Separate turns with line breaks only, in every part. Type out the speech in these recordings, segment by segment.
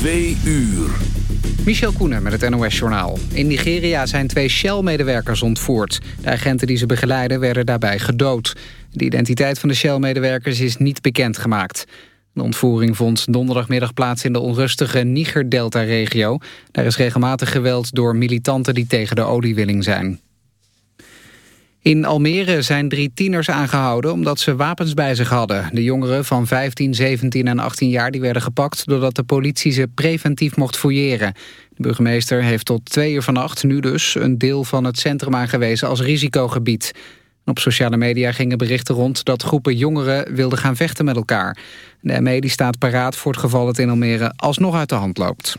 Twee uur.
Michel Koenen met het NOS-journaal. In Nigeria zijn twee Shell-medewerkers ontvoerd. De agenten die ze begeleiden werden daarbij gedood. De identiteit van de Shell-medewerkers is niet bekendgemaakt. De ontvoering vond donderdagmiddag plaats in de onrustige Niger-Delta-regio. Daar is regelmatig geweld door militanten die tegen de oliewinning zijn. In Almere zijn drie tieners aangehouden omdat ze wapens bij zich hadden. De jongeren van 15, 17 en 18 jaar die werden gepakt... doordat de politie ze preventief mocht fouilleren. De burgemeester heeft tot twee uur vannacht, nu dus... een deel van het centrum aangewezen als risicogebied. Op sociale media gingen berichten rond dat groepen jongeren wilden gaan vechten met elkaar. De ME staat paraat voor het geval het in Almere alsnog uit de hand loopt.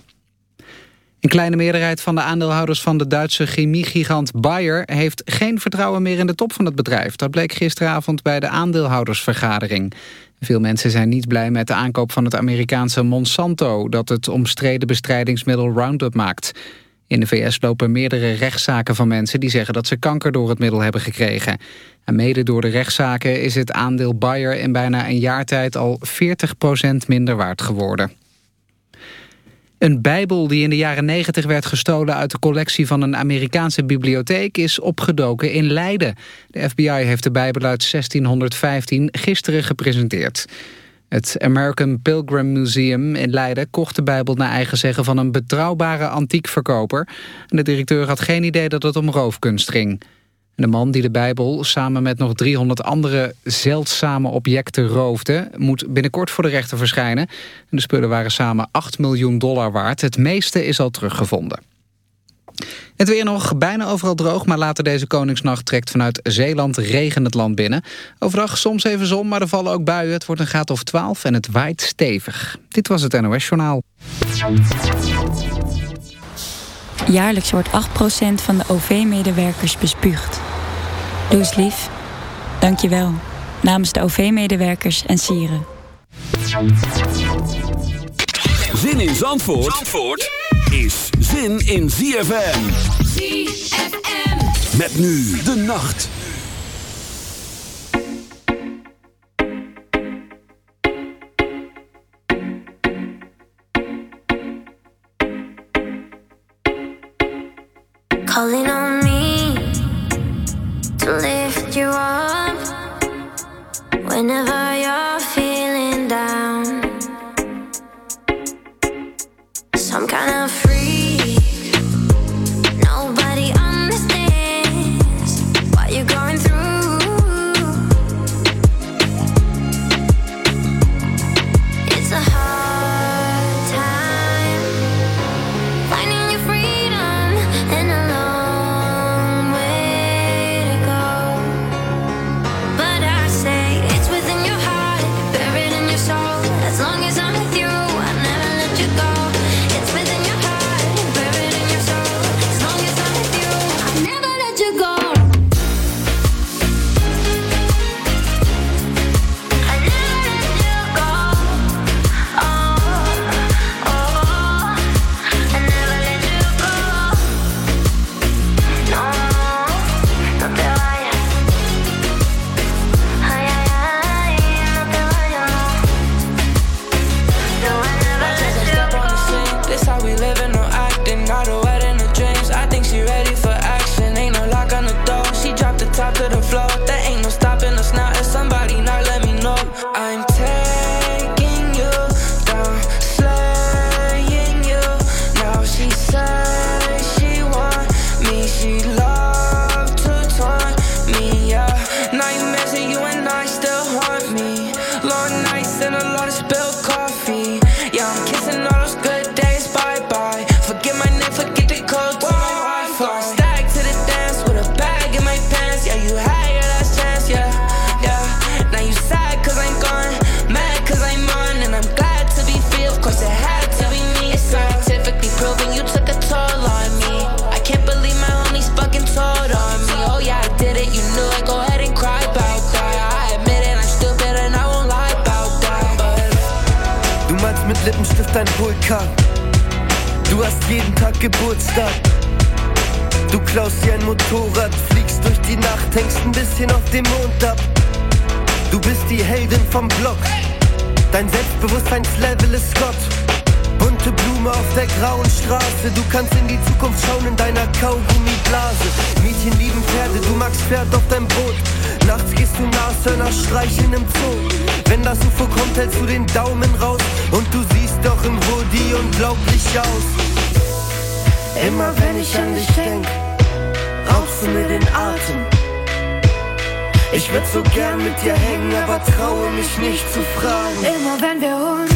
Een kleine meerderheid van de aandeelhouders van de Duitse chemiegigant Bayer... heeft geen vertrouwen meer in de top van het bedrijf. Dat bleek gisteravond bij de aandeelhoudersvergadering. Veel mensen zijn niet blij met de aankoop van het Amerikaanse Monsanto... dat het omstreden bestrijdingsmiddel Roundup maakt. In de VS lopen meerdere rechtszaken van mensen... die zeggen dat ze kanker door het middel hebben gekregen. En mede door de rechtszaken is het aandeel Bayer... in bijna een jaar tijd al 40% minder waard geworden. Een bijbel die in de jaren 90 werd gestolen uit de collectie van een Amerikaanse bibliotheek is opgedoken in Leiden. De FBI heeft de bijbel uit 1615 gisteren gepresenteerd. Het American Pilgrim Museum in Leiden kocht de Bijbel naar eigen zeggen van een betrouwbare antiekverkoper. De directeur had geen idee dat het om roofkunst ging. De man die de Bijbel samen met nog 300 andere zeldzame objecten roofde... moet binnenkort voor de rechter verschijnen. De spullen waren samen 8 miljoen dollar waard. Het meeste is al teruggevonden. Het weer nog bijna overal droog, maar later deze Koningsnacht trekt vanuit Zeeland regen het land binnen. Overdag soms even zon, maar er vallen ook buien. Het wordt een graad of 12 en het waait stevig. Dit was het NOS Journaal.
Jaarlijks wordt 8% van de OV-medewerkers bespuugd. Doe eens lief. Dank je wel. Namens de OV-medewerkers en sieren.
Zin in Zandvoort, Zandvoort is zin in ZFM. ZFM. Met nu de nacht.
Calling on
Geburtstag. Du klaust dir ein Motorrad, fliegst durch die Nacht, hängst ein bisschen auf dem Mond ab. Du bist die Heldin vom Block. Dein Selbstbewusstseinslevel ist Gott. Bunte Blume auf der grauen Straße. Du kannst in die Zukunft schauen in deiner Kaugummiblase. Mädchen lieben Pferde, du magst Pferd auf deinem Boot. Nachts gehst du Nashörner streicheln im Zoo. Wenn das UFO kommt, hältst du den Daumen raus. Und du siehst doch im Hoodie unglaublich aus. Immer wenn ich an dich denk, rauchst du mir den Atem. Ich würde so gern mit dir hängen, aber traue mich nicht zu fragen.
Immer wenn wir uns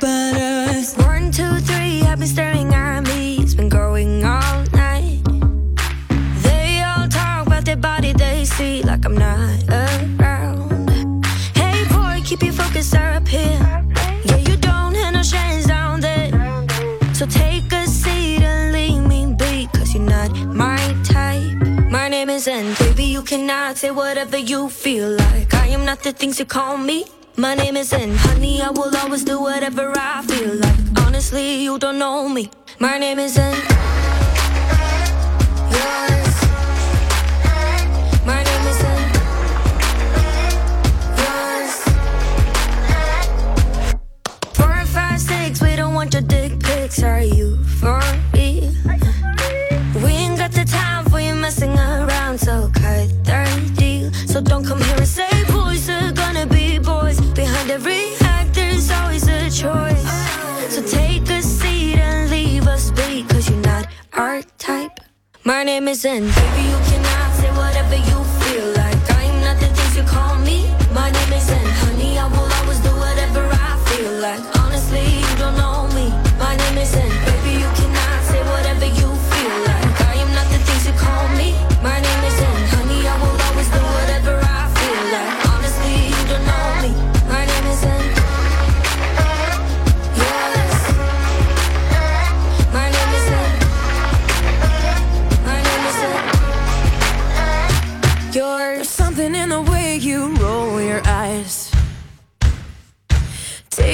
knew I've been staring at me. It's been going all night. They all talk about their body, they see like I'm not around. Hey, boy, keep your focus up here. Yeah, you don't have no chance down there. So take a seat and leave me be, cause you're not my type. My name is N, baby, you cannot say whatever you feel like. I am not the things you call me. My name is N. Honey, I will always do whatever I feel like. Honestly, you don't know me. My name is N. Yours.
My name is N. Yours. Four and five, six, we don't want your dick pics. Are you for me? We ain't got the time for you messing around, so cut the deal. So don't come here and say boys are gonna be every act there's always a choice. So take a seat and leave us be, cause you're not our type. My name is N. Baby, you cannot say whatever you feel like. I'm not the things you call me. My name is N. Honey, I will.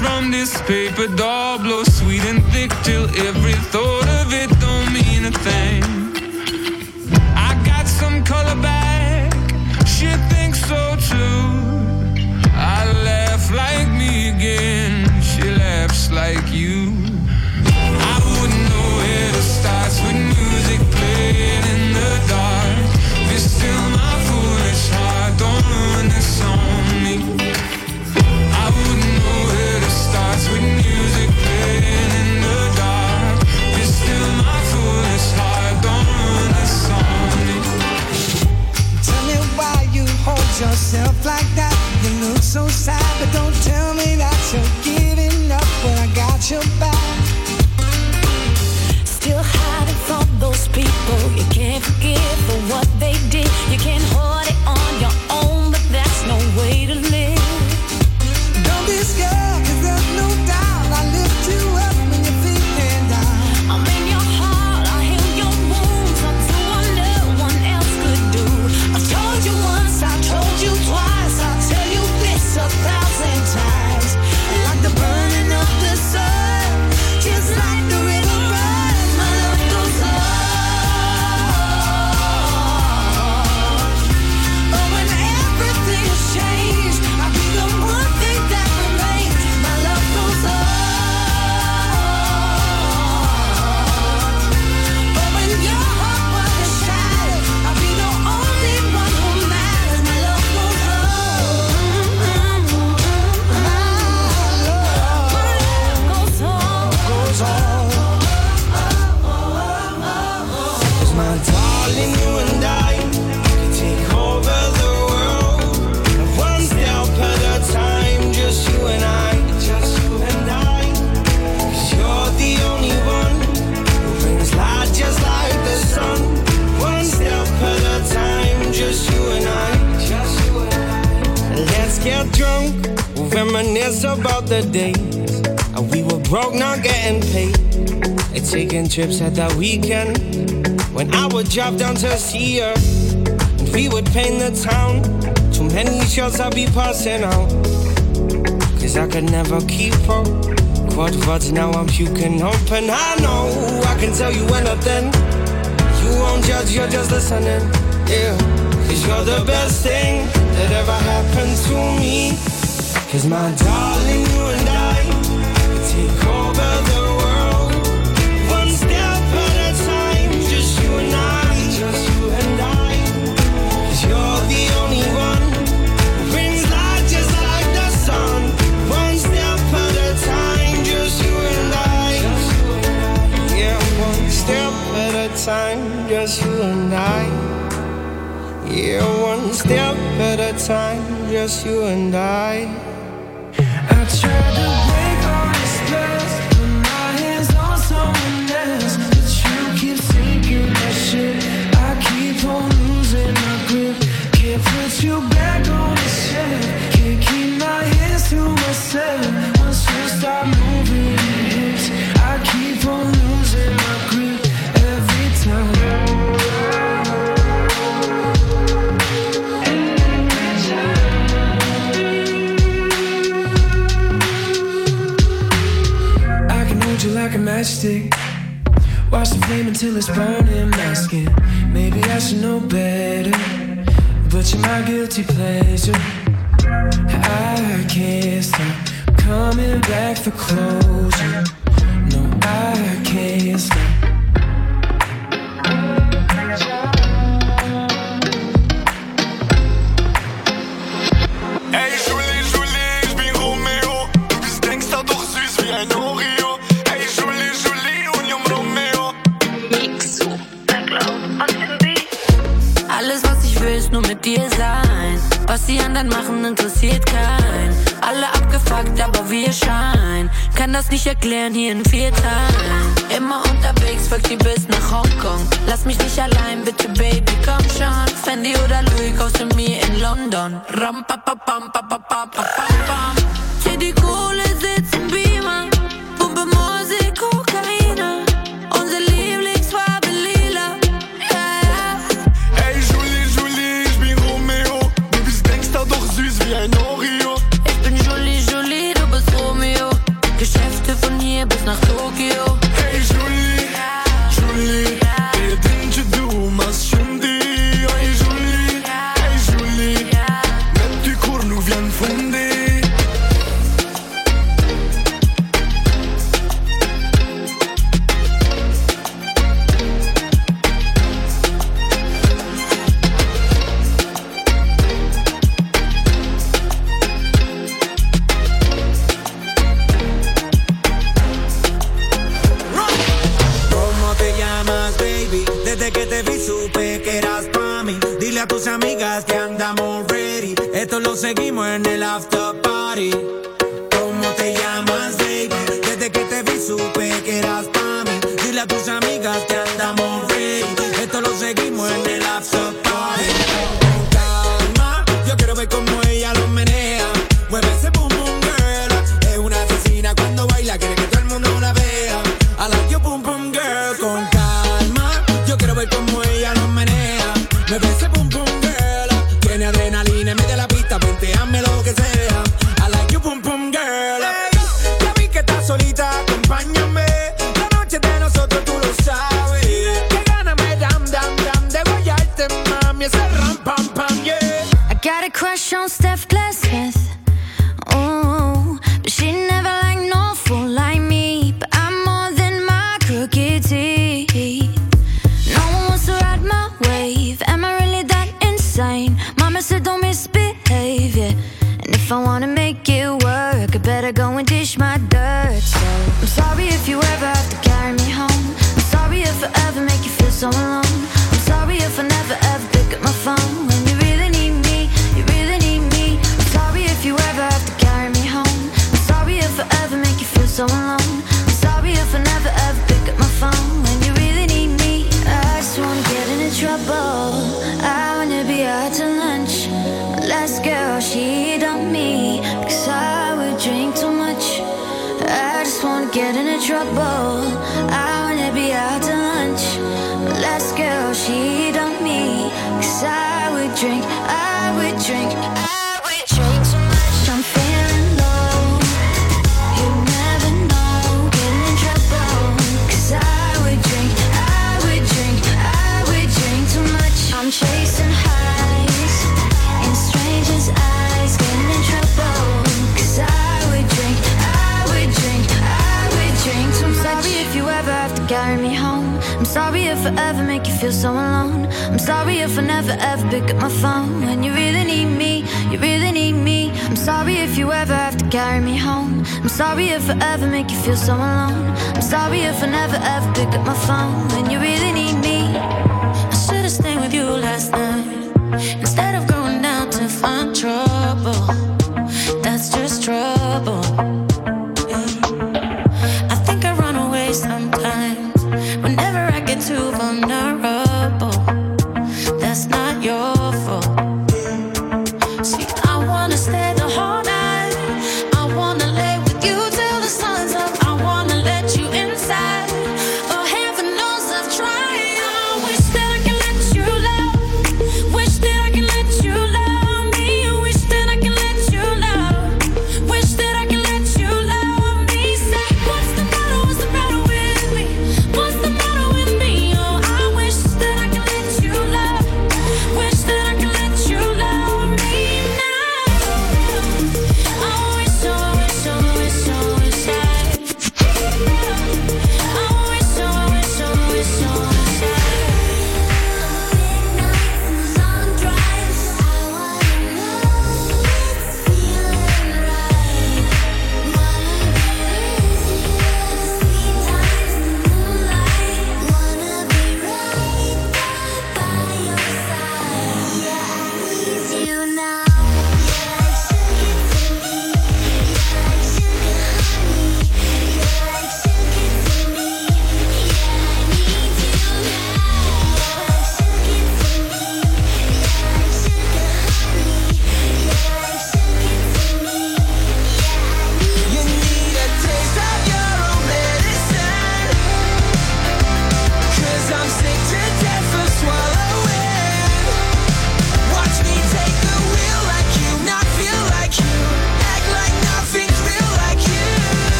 From this paper doll, blow sweet and thick till every thought of it don't mean a thing.
Weekend. When I would drop down to see her, and we would paint the town. Too many shots I'd be passing out. Cause I could never keep up. Quad words, now I'm puking open. I know I can tell you anything. You won't judge, you're just listening. Yeah, cause you're the best thing that ever happened to me. Cause my darling, you and I could take over time, just you and I. Yeah, one step at a time, just you and I. I
tried to break all this glass, put my hands on someone else, but you keep sinking that shit. I keep on losing my grip, can't put you back on the shelf, can't keep my hands to myself. Like. Watch the flame until it's burning my skin. Maybe I should know better, but you're my guilty pleasure. I can't stop coming back for closure. No, I can't stop.
Mit dir sein. Was die anderen machen, interessiert keinen. Alle abgefuckt, aber wir scheinen. Kann das nicht erklären, hier in vier Teilen. Immer unterwegs, folgt die bis nach Hongkong. Lass mich nicht allein, bitte, Baby, komm schon. Fendi oder Louis, kommst du mir in London. Ram, pa, pa, pam, pa, pa, pa, pa, pam, pam.
Doch süß
carry me home. I'm sorry if I ever make you feel so alone. feel so alone. I'm sorry if I never ever pick up my phone. When you really need me, you really need me. I'm sorry if you ever have to carry me home. I'm sorry if I ever make you feel so alone. I'm sorry if I never ever pick up my phone. When you really need me, I should've stayed with you last night. Instead of going down to find trouble, that's just trouble.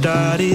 Started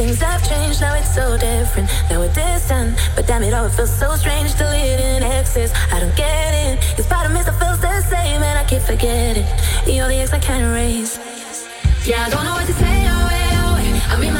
things have changed. Now it's so different. Now we're distant. But damn it, all it feels so strange. Deleting exes. I don't get it. Cause part of me still feels the same. And I keep forgetting. You're the ex I can't erase. Yeah, I don't know what to say. Oh, wait, oh. I'm in my